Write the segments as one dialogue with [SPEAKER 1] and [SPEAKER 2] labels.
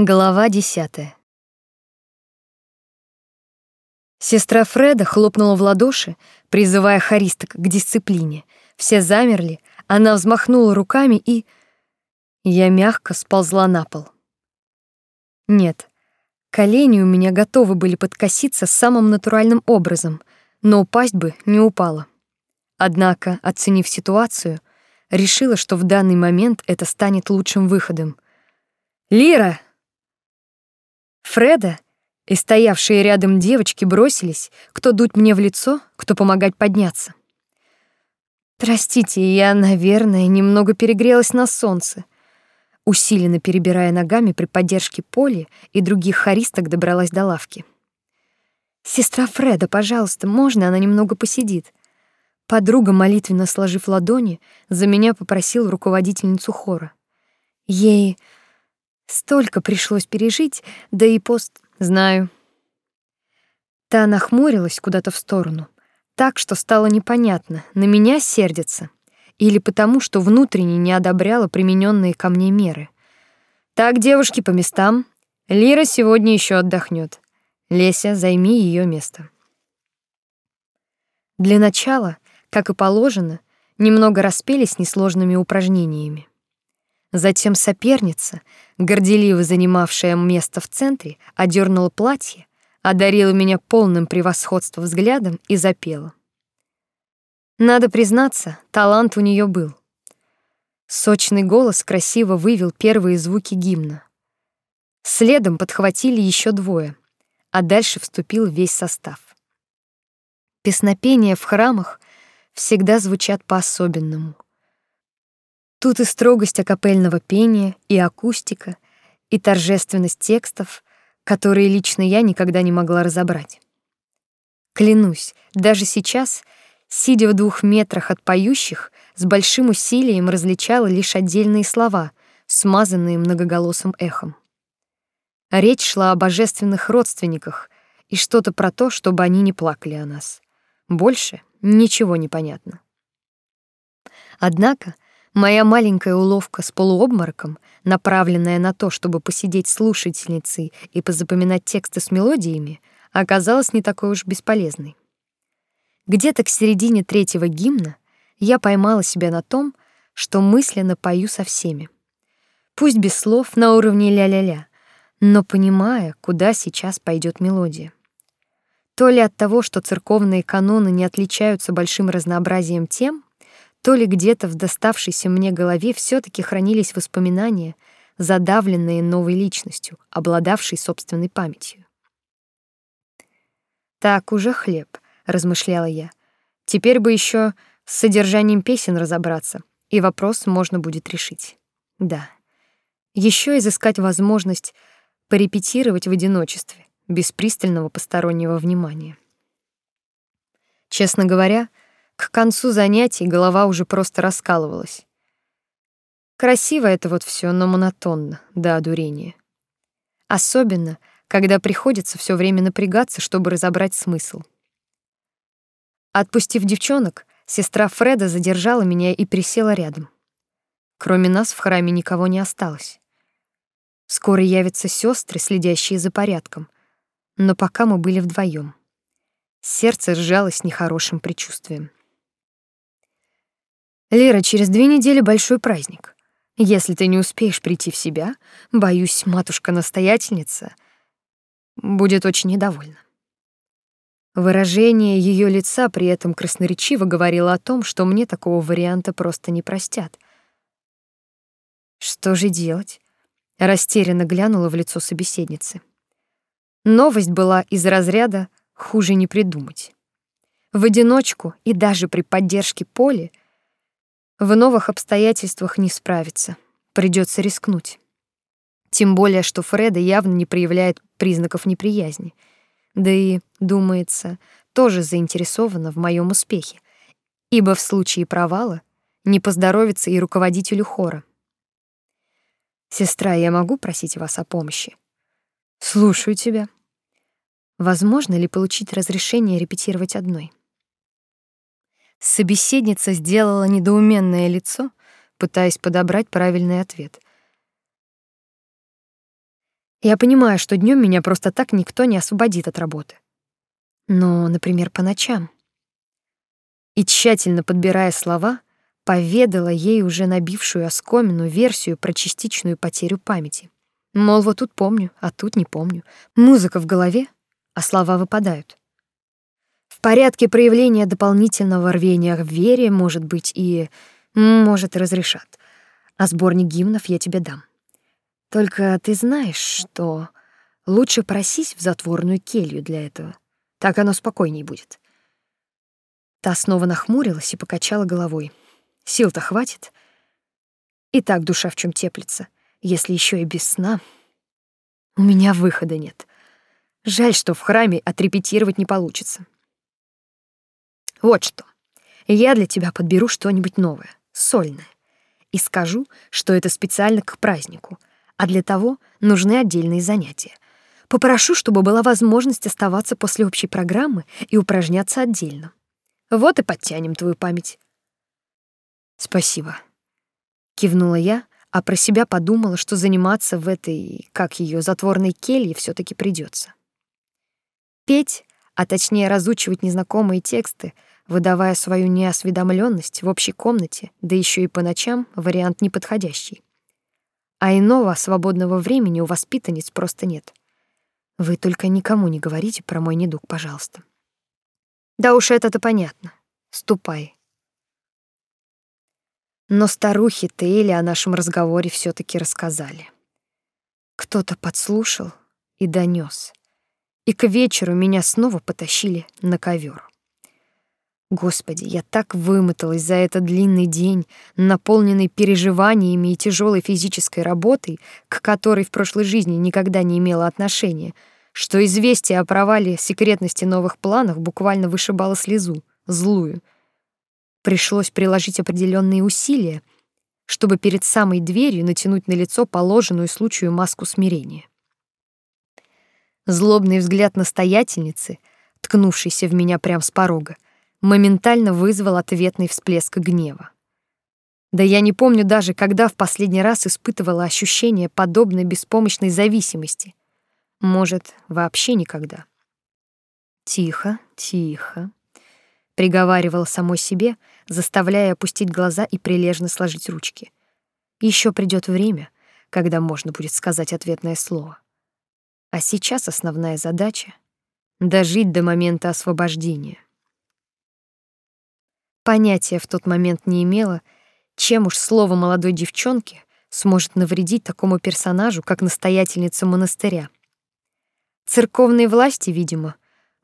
[SPEAKER 1] Глава десятая. Сестра Фреда хлопнула в ладоши, призывая хористок к дисциплине. Все замерли, она взмахнула руками и... Я мягко сползла на пол. Нет, колени у меня готовы были подкоситься самым натуральным образом, но упасть бы не упала. Однако, оценив ситуацию, решила, что в данный момент это станет лучшим выходом. «Лира!» Фреда и стоявшие рядом девочки бросились, кто дуть мне в лицо, кто помогать подняться. Простите, я, наверное, немного перегрелась на солнце. Усиленно перебирая ногами при поддержке Поли и других хористок добралась до лавки. Сестра Фреда, пожалуйста, можно она немного посидит? Подруга, молитвенно сложив ладони, за меня попросила руководительницу хора. Ей Столько пришлось пережить, да и пост... Знаю. Та нахмурилась куда-то в сторону, так что стало непонятно, на меня сердится или потому, что внутренне не одобряла примененные ко мне меры. Так, девушки, по местам. Лира сегодня еще отдохнет. Леся, займи ее место. Для начала, как и положено, немного распелись несложными упражнениями. Затем соперница, горделиво занимавшая место в центре, одернула платье, одарила меня полным превосходства взглядом и запела. Надо признаться, талант у нее был. Сочный голос красиво вывел первые звуки гимна. Следом подхватили еще двое, а дальше вступил весь состав. Песнопения в храмах всегда звучат по-особенному — Тут и строгость акапельного пения, и акустика, и торжественность текстов, которые лично я никогда не могла разобрать. Клянусь, даже сейчас, сидя в двух метрах от поющих, с большим усилием различала лишь отдельные слова, смазанные многоголосым эхом. Речь шла о божественных родственниках и что-то про то, чтобы они не плакали о нас. Больше ничего не понятно. Однако Моя маленькая уловка с полуобмороком, направленная на то, чтобы посидеть слушательницей и позапоминать тексты с мелодиями, оказалась не такой уж бесполезной. Где-то к середине третьего гимна я поймала себя на том, что мысленно пою со всеми. Пусть без слов на уровне ля-ля-ля, но понимая, куда сейчас пойдет мелодия. То ли от того, что церковные каноны не отличаются большим разнообразием тем, то ли где-то в доставшейся мне голове все таки хранились воспоминания, задавленные новой личностью, обладавшей собственной памятью. Так уже хлеб, размышляла я. Теперь бы еще с содержанием песен разобраться, и вопрос можно будет решить. Да. Еще изыскать возможность порепетировать в одиночестве, без пристального постороннего внимания. Честно говоря, к концу занятий голова уже просто раскалывалась. Красиво это вот все, но монотонно, до одурения. Особенно, когда приходится все время напрягаться, чтобы разобрать смысл. Отпустив девчонок, сестра Фреда задержала меня и присела рядом. Кроме нас в храме никого не осталось. Скоро явятся сестры, следящие за порядком, но пока мы были вдвоем. Сердце сжалось нехорошим предчувствием. Лера, через две недели большой праздник. Если ты не успеешь прийти в себя, боюсь, матушка-настоятельница будет очень недовольна. Выражение ее лица при этом красноречиво говорило о том, что мне такого варианта просто не простят. Что же делать? Растерянно глянула в лицо собеседницы. Новость была из разряда хуже не придумать. В одиночку и даже при поддержке Поли в новых обстоятельствах не справиться. Придется рискнуть. Тем более, что Фреда явно не проявляет признаков неприязни. Да и, думается, тоже заинтересована в моем успехе, ибо в случае провала не поздоровится и руководителю хора. Сестра, я могу просить вас о помощи? Слушаю тебя. Возможно ли получить разрешение репетировать одной? Собеседница сделала недоуменное лицо, пытаясь подобрать правильный ответ. Я понимаю, что днем меня просто так никто не освободит от работы. Но, например, по ночам. И тщательно подбирая слова, поведала ей уже набившую оскомину версию про частичную потерю памяти. Мол, вот тут помню, а тут не помню. Музыка в голове, а слова выпадают. В порядке проявления дополнительного рвения в вере, может быть, и может разрешат. А сборник гимнов я тебе дам. Только ты знаешь, что лучше просись в затворную келью для этого. Так оно спокойней будет. Та снова нахмурилась и покачала головой. Сил-то хватит. И так душа в чем теплится, если еще и без сна. У меня выхода нет. Жаль, что в храме отрепетировать не получится. Вот что. Я для тебя подберу что-нибудь новое, сольное. И скажу, что это специально к празднику, а для того нужны отдельные занятия. Попрошу, чтобы была возможность оставаться после общей программы и упражняться отдельно. Вот и подтянем твою память. Спасибо. Кивнула я, а про себя подумала, что заниматься в этой, как ее, затворной келье все таки придется. Петь, а точнее разучивать незнакомые тексты, выдавая свою неосведомленность в общей комнате, да еще и по ночам, вариант неподходящий а иного свободного времени у воспитанниц просто нет. Вы только никому не говорите про мой недуг, пожалуйста. Да уж это-то понятно. Ступай. Но старухи Тейли о нашем разговоре все таки рассказали. Кто-то подслушал и донес. И к вечеру меня снова потащили на ковер. Господи, я так вымоталась за этот длинный день, наполненный переживаниями и тяжелой физической работой, к которой в прошлой жизни никогда не имела отношения, что известие о провале секретности новых планов буквально вышибало слезу, злую. Пришлось приложить определенные усилия, чтобы перед самой дверью натянуть на лицо положенную случаю маску смирения. Злобный взгляд настоятельницы, ткнувшийся в меня прямо с порога, моментально вызвал ответный всплеск гнева. Да я не помню даже, когда в последний раз испытывала ощущение подобной беспомощной зависимости. Может, вообще никогда. Тихо, тихо, приговаривала самой себе, заставляя опустить глаза и прилежно сложить ручки. Еще придет время, когда можно будет сказать ответное слово. А сейчас основная задача дожить до момента освобождения. Понятия в тот момент не имела, чем уж слово молодой девчонки сможет навредить такому персонажу, как настоятельница монастыря. Церковной власти, видимо,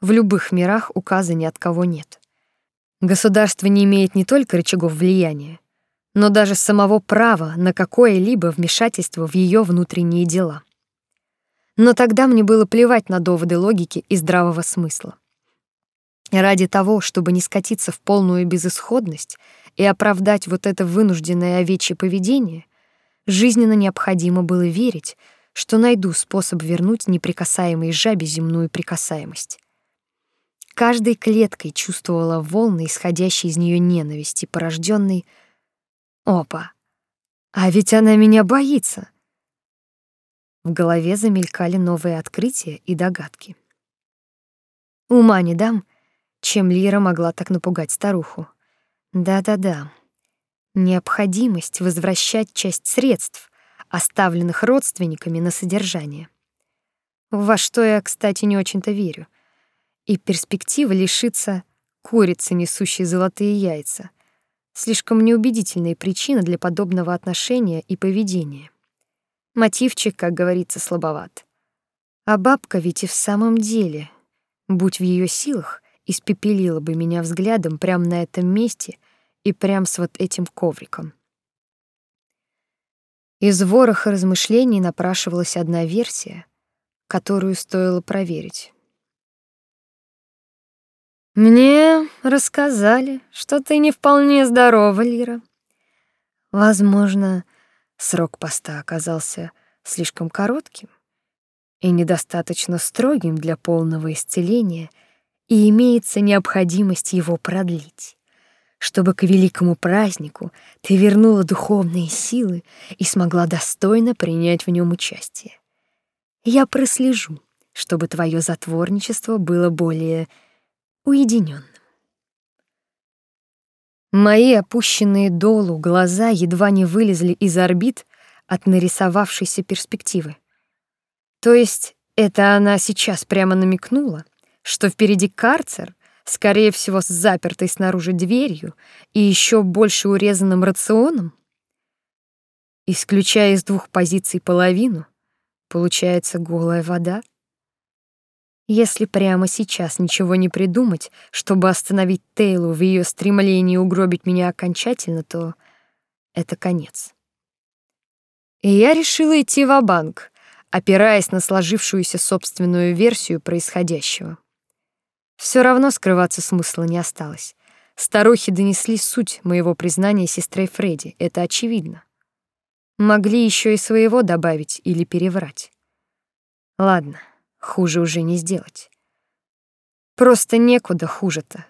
[SPEAKER 1] в любых мирах указа ни от кого нет. Государство не имеет не только рычагов влияния, но даже самого права на какое-либо вмешательство в ее внутренние дела. Но тогда мне было плевать на доводы логики и здравого смысла. Ради того, чтобы не скатиться в полную безысходность и оправдать вот это вынужденное овечье поведение, жизненно необходимо было верить, что найду способ вернуть неприкасаемой жабе земную прикасаемость. Каждой клеткой чувствовала волны, исходящие из нее ненависти, порожденной Опа. А ведь она меня боится. В голове замелькали новые открытия и догадки. Ума не дам, чем Лира могла так напугать старуху. Да-да-да. Необходимость возвращать часть средств, оставленных родственниками на содержание. Во что я, кстати, не очень-то верю. И перспектива лишиться курицы, несущей золотые яйца. Слишком неубедительная причина для подобного отношения и поведения. Мотивчик, как говорится, слабоват. А бабка ведь и в самом деле, будь в ее силах, испепелила бы меня взглядом прямо на этом месте и прямо с вот этим ковриком. Из вороха размышлений напрашивалась одна версия, которую стоило проверить. Мне рассказали, что ты не вполне здорова, Лира. Возможно, срок поста оказался слишком коротким и недостаточно строгим для полного исцеления — и имеется необходимость его продлить, чтобы к великому празднику ты вернула духовные силы и смогла достойно принять в нем участие. Я прослежу, чтобы твое затворничество было более уединенным. Мои опущенные долу глаза едва не вылезли из орбит от нарисовавшейся перспективы. То есть это она сейчас прямо намекнула, что впереди карцер, скорее всего, с запертой снаружи дверью и еще больше урезанным рационом? Исключая из двух позиций половину, получается голая вода. Если прямо сейчас ничего не придумать, чтобы остановить Тейлу в ее стремлении угробить меня окончательно, то это конец. И я решила идти в банк опираясь на сложившуюся собственную версию происходящего. Все равно скрываться смысла не осталось. Старухи донесли суть моего признания сестре Фредди, это очевидно. Могли еще и своего добавить или переврать. Ладно, хуже уже не сделать. Просто некуда хуже-то.